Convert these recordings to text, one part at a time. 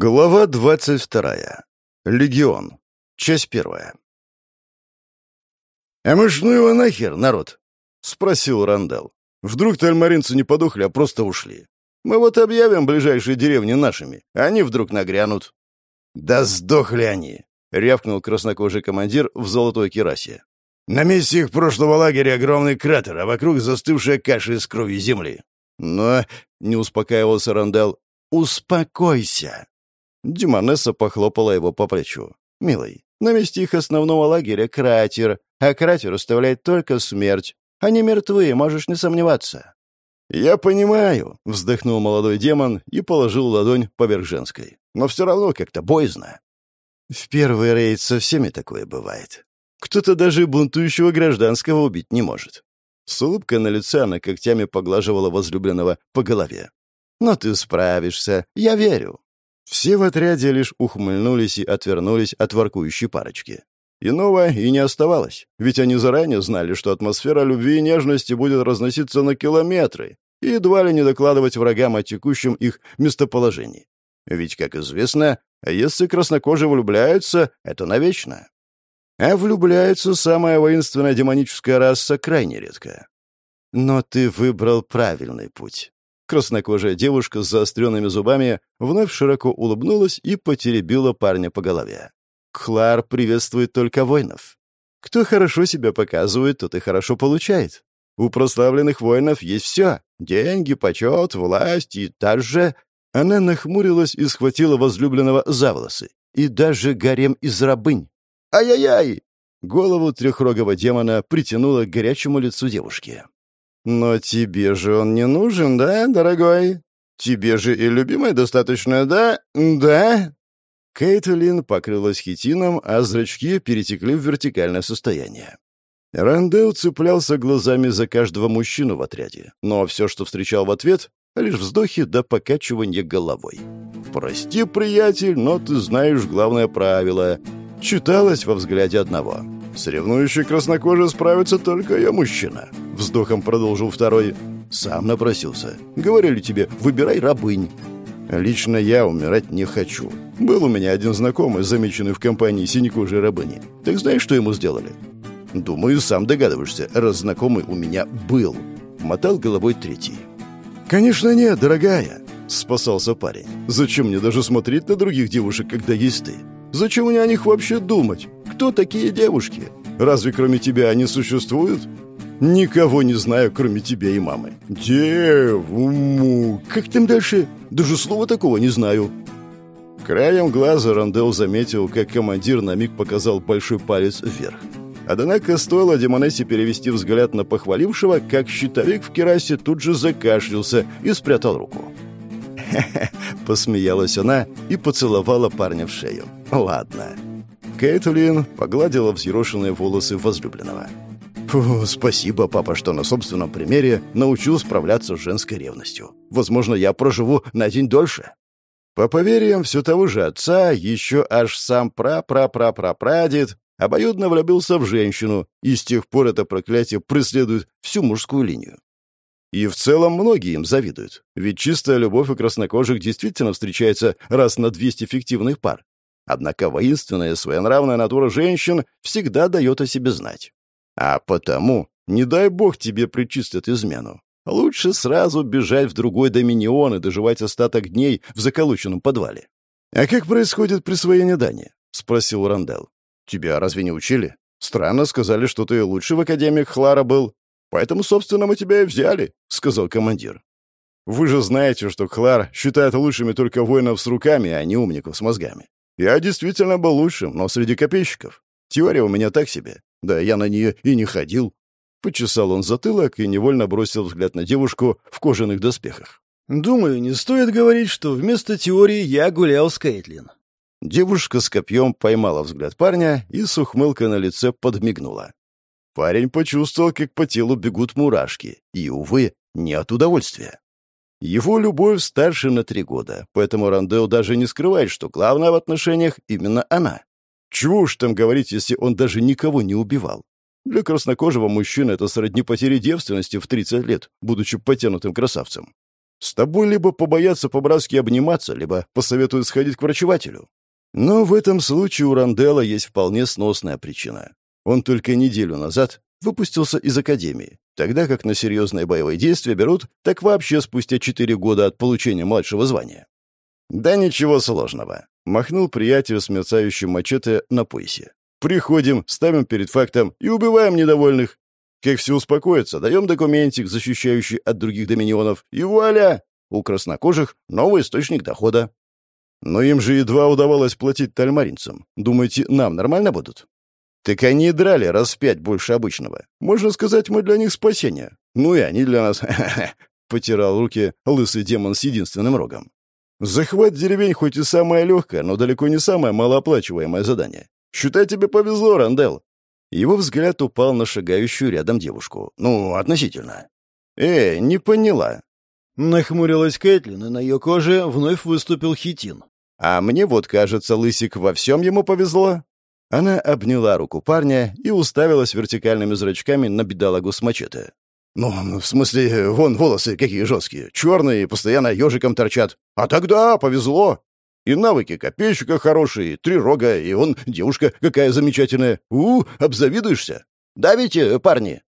Глава 22. Легион. Часть первая. «А мы ж ну его нахер, народ?» — спросил Рандall. «Вдруг тальмаринцы не подохли, а просто ушли. Мы вот объявим ближайшие деревни нашими, а они вдруг нагрянут». «Да сдохли они!» — рявкнул краснокожий командир в золотой керасе. «На месте их прошлого лагеря огромный кратер, а вокруг застывшая каша из крови земли». «Но...» — не успокаивался Рандall. «Успокойся!» Димонесса похлопала его по плечу. «Милый, на месте их основного лагеря кратер, а кратер оставляет только смерть. Они мертвы, можешь не сомневаться». «Я понимаю», — вздохнул молодой демон и положил ладонь поверх женской. «Но все равно как-то боязно». «В первый рейд со всеми такое бывает. Кто-то даже бунтующего гражданского убить не может». С улыбкой на лице она когтями поглаживала возлюбленного по голове. «Но ты справишься, я верю». Все в отряде лишь ухмыльнулись и отвернулись от воркующей парочки. Иного и не оставалось, ведь они заранее знали, что атмосфера любви и нежности будет разноситься на километры и едва ли не докладывать врагам о текущем их местоположении. Ведь, как известно, если краснокожие влюбляются, это навечно. А влюбляется самая воинственная демоническая раса крайне редко. Но ты выбрал правильный путь. Краснокожая девушка с заостренными зубами вновь широко улыбнулась и потеребила парня по голове. «Клар приветствует только воинов. Кто хорошо себя показывает, тот и хорошо получает. У прославленных воинов есть все — деньги, почет, власть и также...» Она нахмурилась и схватила возлюбленного за волосы. И даже гарем из рабынь. «Ай-яй-яй!» Голову трехрогого демона притянула к горячему лицу девушки. «Но тебе же он не нужен, да, дорогой? Тебе же и любимой достаточно, да? Да?» Кейтлин покрылась хитином, а зрачки перетекли в вертикальное состояние. Рандел цеплялся глазами за каждого мужчину в отряде, но все, что встречал в ответ, лишь вздохи да покачивание головой. «Прости, приятель, но ты знаешь главное правило», читалось во взгляде одного — Соревнующий краснокожий справится только я мужчина. Вздохом продолжил второй. Сам напросился. Говорили тебе, выбирай рабынь. Лично я умирать не хочу. Был у меня один знакомый, замеченный в компании синекожей рабыни. Так знаешь, что ему сделали? Думаю, сам догадываешься, раз знакомый у меня был. Мотал головой третий. «Конечно нет, дорогая», — спасался парень. «Зачем мне даже смотреть на других девушек, когда есть ты? Зачем мне о них вообще думать? Кто такие девушки? Разве кроме тебя они существуют? Никого не знаю, кроме тебя и мамы. Девуму. Как там дальше? Даже слова такого не знаю. Краем глаза Рандел заметил, как командир на миг показал большой палец вверх. Однако стоило Демонессе перевести взгляд на похвалившего, как щитовик в керасе тут же закашлялся и спрятал руку. «Хе-хе», — посмеялась она и поцеловала парня в шею. «Ладно». Кэтлин погладила взъерошенные волосы возлюбленного. «Фу, спасибо, папа, что на собственном примере научил справляться с женской ревностью. Возможно, я проживу на день дольше». По поверьям все того же отца, еще аж сам пра-пра-пра-пра-прадед обоюдно влюбился в женщину, и с тех пор это проклятие преследует всю мужскую линию. И в целом многие им завидуют, ведь чистая любовь у краснокожих действительно встречается раз на 200 фиктивных пар. Однако воинственная своенравная натура женщин всегда дает о себе знать. А потому, не дай бог тебе причистят измену. Лучше сразу бежать в другой доминион и доживать остаток дней в заколоченном подвале. «А как происходит присвоение дани?» — спросил Рандел. «Тебя разве не учили? Странно сказали, что ты лучший в академиях Хлара был. Поэтому, собственно, мы тебя и взяли», — сказал командир. «Вы же знаете, что Хлар считает лучшими только воинов с руками, а не умников с мозгами. Я действительно был лучшим, но среди копейщиков. Теория у меня так себе. Да я на нее и не ходил». Почесал он затылок и невольно бросил взгляд на девушку в кожаных доспехах. «Думаю, не стоит говорить, что вместо теории я гулял с Кейтлин». Девушка с копьем поймала взгляд парня и с ухмылкой на лице подмигнула. Парень почувствовал, как по телу бегут мурашки, и, увы, не от удовольствия. Его любовь старше на три года, поэтому Рандео даже не скрывает, что главное в отношениях именно она. Чего уж там говорить, если он даже никого не убивал. Для краснокожего мужчины это сродни потери девственности в 30 лет, будучи потянутым красавцем. С тобой либо побоятся по-братски обниматься, либо посоветуют сходить к врачевателю. Но в этом случае у Рандела есть вполне сносная причина. Он только неделю назад выпустился из академии, тогда как на серьезные боевые действия берут так вообще спустя четыре года от получения младшего звания. «Да ничего сложного», — махнул приятель с мерцающим мачете на поясе. «Приходим, ставим перед фактом и убиваем недовольных. Как все успокоится, даем документик, защищающий от других доминионов, и вуаля! У краснокожих новый источник дохода. Но им же едва удавалось платить тальмаринцам. Думаете, нам нормально будут? Так они драли раз в пять больше обычного. Можно сказать, мы для них спасение. Ну и они для нас. Потирал руки лысый демон с единственным рогом. Захват деревень хоть и самое легкое, но далеко не самое малооплачиваемое задание. Считай, тебе повезло, Рандел. Его взгляд упал на шагающую рядом девушку. Ну, относительно. «Э, не поняла». Нахмурилась Кэтлин, и на ее коже вновь выступил хитин. «А мне вот кажется, Лысик во всем ему повезло». Она обняла руку парня и уставилась вертикальными зрачками на бедолагу с мачете. «Ну, в смысле, вон волосы какие жесткие, черные, постоянно ежиком торчат. А тогда повезло. И навыки копейщика хорошие, три рога, и он девушка какая замечательная. У, обзавидуешься. Давите, парни!»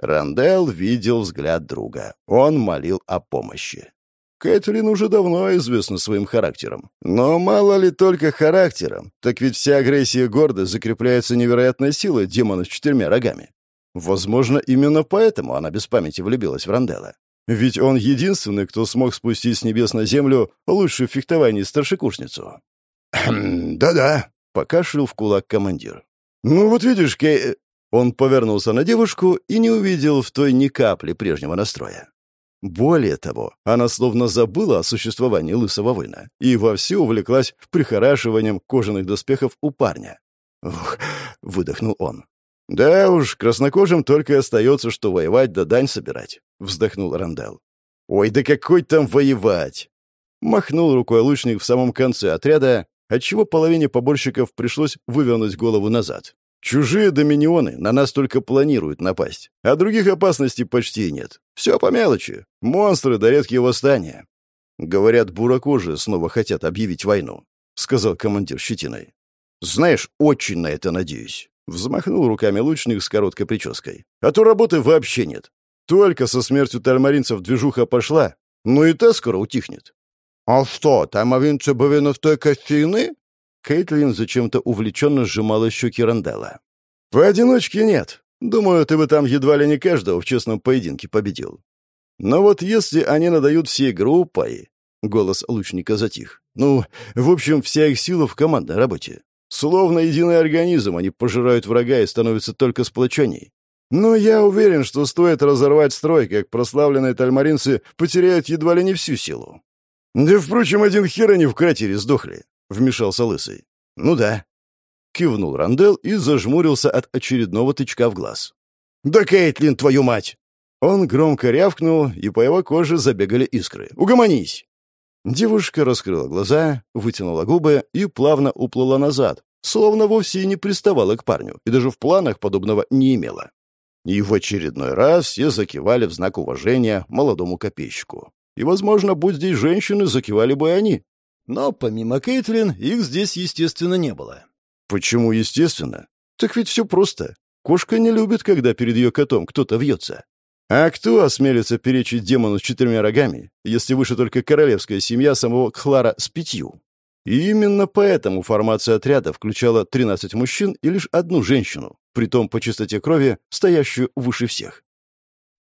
Рандел видел взгляд друга. Он молил о помощи. Кэтлин уже давно известна своим характером. Но мало ли только характером, так ведь вся агрессия гордо закрепляется невероятной силой демона с четырьмя рогами. Возможно, именно поэтому она без памяти влюбилась в Рандела. Ведь он единственный, кто смог спустить с небес на землю лучшую в фехтовании старшекурсницу. «Да-да», — покашлял в кулак командир. «Ну вот видишь, Кей...» Он повернулся на девушку и не увидел в той ни капли прежнего настроя. Более того, она словно забыла о существовании лысого воина и вовсю увлеклась прихорашиванием кожаных доспехов у парня. «Ух!» — выдохнул он. «Да уж, краснокожим только и остается, что воевать да дань собирать», — вздохнул Рандал. «Ой, да какой там воевать!» Махнул рукой лучник в самом конце отряда, отчего половине поборщиков пришлось вывернуть голову назад. Чужие доминионы на нас только планируют напасть, а других опасностей почти нет. Все по мелочи. Монстры да редкие восстания. Говорят, буракожи снова хотят объявить войну, — сказал командир щетиной. Знаешь, очень на это надеюсь. Взмахнул руками лучник с короткой прической. А то работы вообще нет. Только со смертью тальмаринцев движуха пошла, ну и та скоро утихнет. «А что, тальмаринцы были в той кофейны?» Кейтлин зачем-то увлеченно сжимала щеки Рандела. «Поодиночке нет. Думаю, ты бы там едва ли не каждого в честном поединке победил. Но вот если они надают всей группой...» Голос лучника затих. «Ну, в общем, вся их сила в командной работе. Словно единый организм, они пожирают врага и становятся только сплоченней. Но я уверен, что стоит разорвать строй, как прославленные тальмаринцы потеряют едва ли не всю силу. Да, впрочем, один хер они в кратере сдохли. — вмешался Лысый. «Ну да». Кивнул Рандел и зажмурился от очередного тычка в глаз. «Да, Кейтлин, твою мать!» Он громко рявкнул, и по его коже забегали искры. «Угомонись!» Девушка раскрыла глаза, вытянула губы и плавно уплыла назад, словно вовсе и не приставала к парню, и даже в планах подобного не имела. И в очередной раз все закивали в знак уважения молодому копейщику. И, возможно, будь здесь женщины, закивали бы и они. Но помимо Кейтлин, их здесь, естественно, не было. Почему естественно? Так ведь все просто. Кошка не любит, когда перед ее котом кто-то вьется. А кто осмелится перечить демону с четырьмя рогами, если выше только королевская семья самого Кхлара с пятью? И именно поэтому формация отряда включала 13 мужчин и лишь одну женщину, притом по чистоте крови, стоящую выше всех.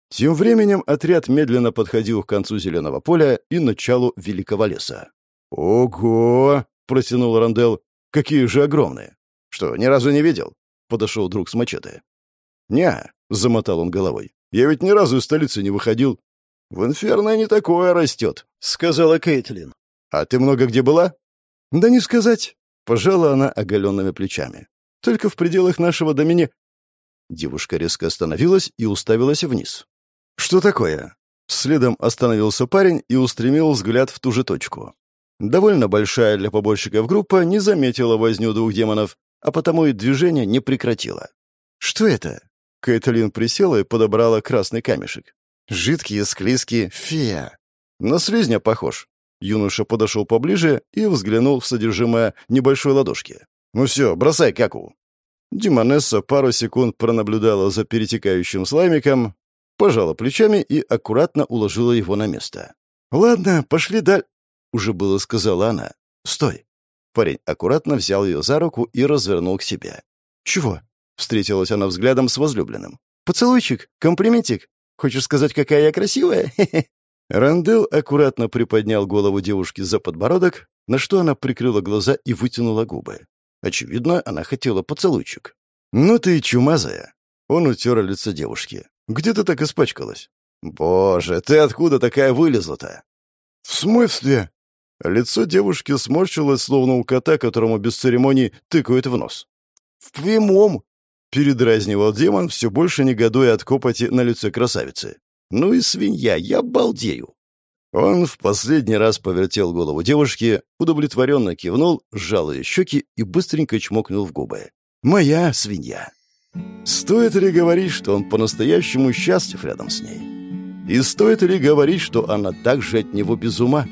Тем временем отряд медленно подходил к концу зеленого поля и началу великого леса. «Ого!» — протянул Рандел. «Какие же огромные!» «Что, ни разу не видел?» — подошел друг с мачете. «Не», — замотал он головой. «Я ведь ни разу из столицы не выходил». «В Инферно не такое растет», — сказала Кейтлин. «А ты много где была?» «Да не сказать», — пожала она оголенными плечами. «Только в пределах нашего домини...» Девушка резко остановилась и уставилась вниз. «Что такое?» Следом остановился парень и устремил взгляд в ту же точку. Довольно большая для поборщиков группа не заметила возню двух демонов, а потому и движение не прекратила. «Что это?» Кэтлин присела и подобрала красный камешек. «Жидкие, склизкие, фея!» На слизня похож. Юноша подошел поближе и взглянул в содержимое небольшой ладошки. «Ну все, бросай каку». Димонесса пару секунд пронаблюдала за перетекающим слаймиком, пожала плечами и аккуратно уложила его на место. «Ладно, пошли даль...» — уже было сказала она. «Стой!» Парень аккуратно взял ее за руку и развернул к себе. «Чего?» — встретилась она взглядом с возлюбленным. «Поцелуйчик? Комплиментик? Хочешь сказать, какая я красивая?» Рандел аккуратно приподнял голову девушки за подбородок, на что она прикрыла глаза и вытянула губы. Очевидно, она хотела поцелуйчик. «Ну ты чумазая!» Он утер лицо девушки. «Где ты так испачкалась?» «Боже, ты откуда такая вылезла-то?» «В смысле?» Лицо девушки сморщилось, словно у кота, которому без церемоний тыкают в нос. «В прямом!» — передразнивал демон, все больше негодуя от копоти на лице красавицы. «Ну и свинья, я балдею!» Он в последний раз повертел голову девушки, удовлетворенно кивнул, сжал ее щеки и быстренько чмокнул в губы. «Моя свинья!» Стоит ли говорить, что он по-настоящему счастлив рядом с ней? И стоит ли говорить, что она так же от него без ума?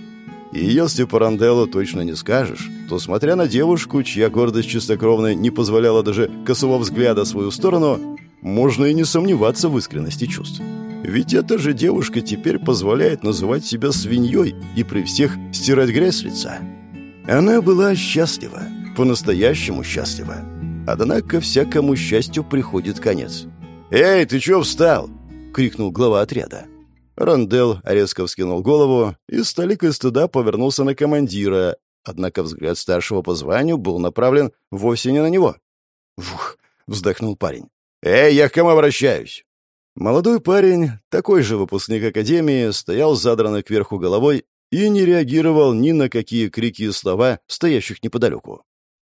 И если по Ранделлу точно не скажешь, то, смотря на девушку, чья гордость чистокровная не позволяла даже косого взгляда в свою сторону, можно и не сомневаться в искренности чувств. Ведь эта же девушка теперь позволяет называть себя свиньей и при всех стирать грязь с лица. Она была счастлива, по-настоящему счастлива. Однако всякому счастью приходит конец. «Эй, ты чё встал?» — крикнул глава отряда. Рандел резко вскинул голову и с толикой стыда повернулся на командира, однако взгляд старшего по званию был направлен вовсе не на него. «Вух!» — вздохнул парень. «Эй, я к кому обращаюсь?» Молодой парень, такой же выпускник академии, стоял задранной кверху головой и не реагировал ни на какие крики и слова, стоящих неподалеку.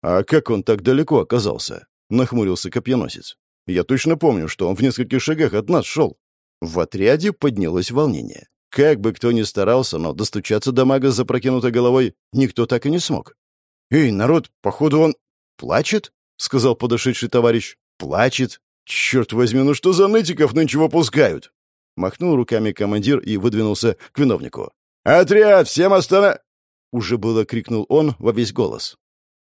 «А как он так далеко оказался?» — нахмурился копьеносец. «Я точно помню, что он в нескольких шагах от нас шел». В отряде поднялось волнение. Как бы кто ни старался, но достучаться до мага с запрокинутой головой никто так и не смог. «Эй, народ, походу он... плачет?» — сказал подошедший товарищ. «Плачет? Черт возьми, ну что за нытиков нынче выпускают?» Махнул руками командир и выдвинулся к виновнику. «Отряд, всем остана...» Уже было крикнул он во весь голос.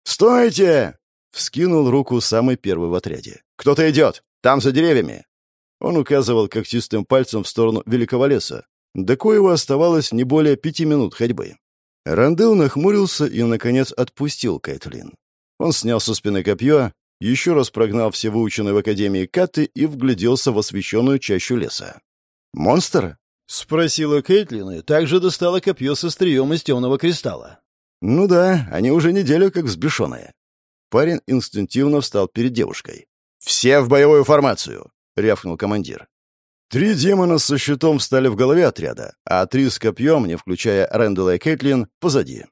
«Стойте!» — вскинул руку самый первый в отряде. «Кто-то идет! Там, за деревьями!» Он указывал когтистым пальцем в сторону великого леса, до коего оставалось не более пяти минут ходьбы. Рандел нахмурился и, наконец, отпустил Кэтлин. Он снял со спины копье, еще раз прогнал все выученные в Академии каты и вгляделся в освещенную чащу леса. «Монстр?» — спросила Кейтлин и также достала копье со стрием из темного кристалла. «Ну да, они уже неделю как взбешенные». Парень инстинктивно встал перед девушкой. «Все в боевую формацию! — рявкнул командир. Три демона со щитом встали в голове отряда, а три с копьем, не включая Рэндала и Кейтлин, позади.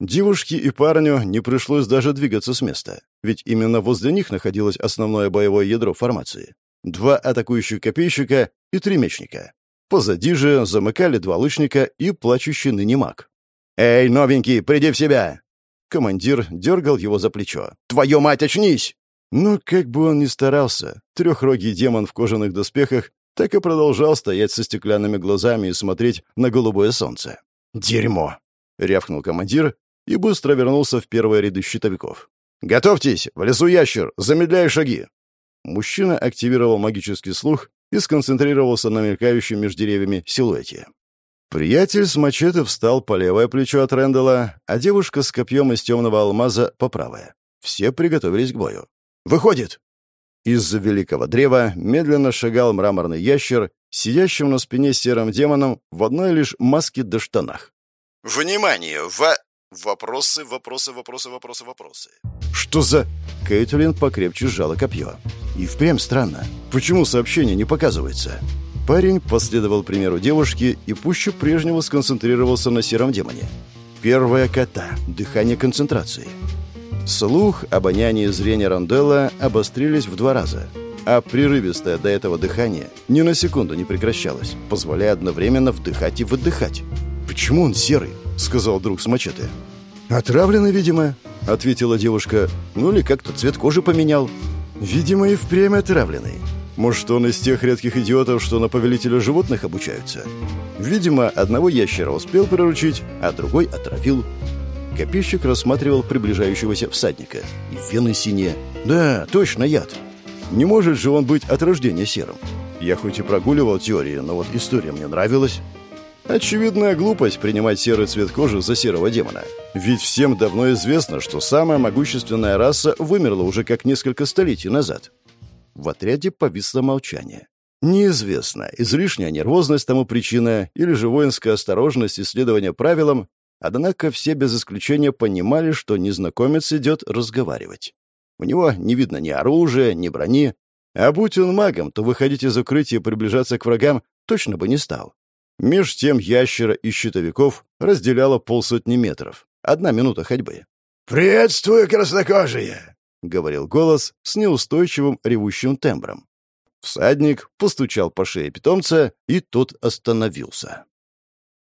Девушке и парню не пришлось даже двигаться с места, ведь именно возле них находилось основное боевое ядро формации. Два атакующих копейщика и три мечника. Позади же замыкали два лучника и плачущий ныне маг. «Эй, новенький, приди в себя!» Командир дергал его за плечо. «Твою мать, очнись!» Но как бы он ни старался, трехрогий демон в кожаных доспехах так и продолжал стоять со стеклянными глазами и смотреть на голубое солнце. «Дерьмо!» — рявкнул командир и быстро вернулся в первые ряды щитовиков. «Готовьтесь! В лесу ящер! Замедляй шаги!» Мужчина активировал магический слух и сконцентрировался на мелькающем между деревьями силуэте. Приятель с мачете встал по левое плечо от Рэндала, а девушка с копьем из темного алмаза — по правое. Все приготовились к бою. Выходит!» Из-за великого древа медленно шагал мраморный ящер, сидящим на спине серым демоном в одной лишь маске до штанах. «Внимание! Во...» Вопросы, вопросы, вопросы, вопросы, вопросы. «Что за...» Кейтлин покрепче сжала копье. И впрямь странно. Почему сообщение не показывается? Парень последовал примеру девушки и пуще прежнего сконцентрировался на сером демоне. Первая кота. Дыхание концентрации. Слух, обоняние и зрение Ронделла обострились в два раза, а прерывистое до этого дыхание ни на секунду не прекращалось, позволяя одновременно вдыхать и выдыхать. «Почему он серый?» — сказал друг с мачете. «Отравленный, видимо», — ответила девушка. «Ну или как-то цвет кожи поменял». «Видимо, и впрямь отравленный». Может, он из тех редких идиотов, что на повелителя животных обучаются? Видимо, одного ящера успел приручить, а другой отравил. Копейщик рассматривал приближающегося всадника. И вены синие. Да, точно яд. Не может же он быть от рождения серым. Я хоть и прогуливал теории, но вот история мне нравилась. Очевидная глупость принимать серый цвет кожи за серого демона. Ведь всем давно известно, что самая могущественная раса вымерла уже как несколько столетий назад. В отряде повисло молчание. Неизвестно, излишняя нервозность тому причина или же воинская осторожность исследования правилам, однако все без исключения понимали, что незнакомец идет разговаривать. У него не видно ни оружия, ни брони, а будь он магом, то выходить из укрытия и приближаться к врагам точно бы не стал. Меж тем ящера и щитовиков разделяло полсотни метров. Одна минута ходьбы. «Приветствую, краснокожие!» — говорил голос с неустойчивым ревущим тембром. Всадник постучал по шее питомца, и тот остановился.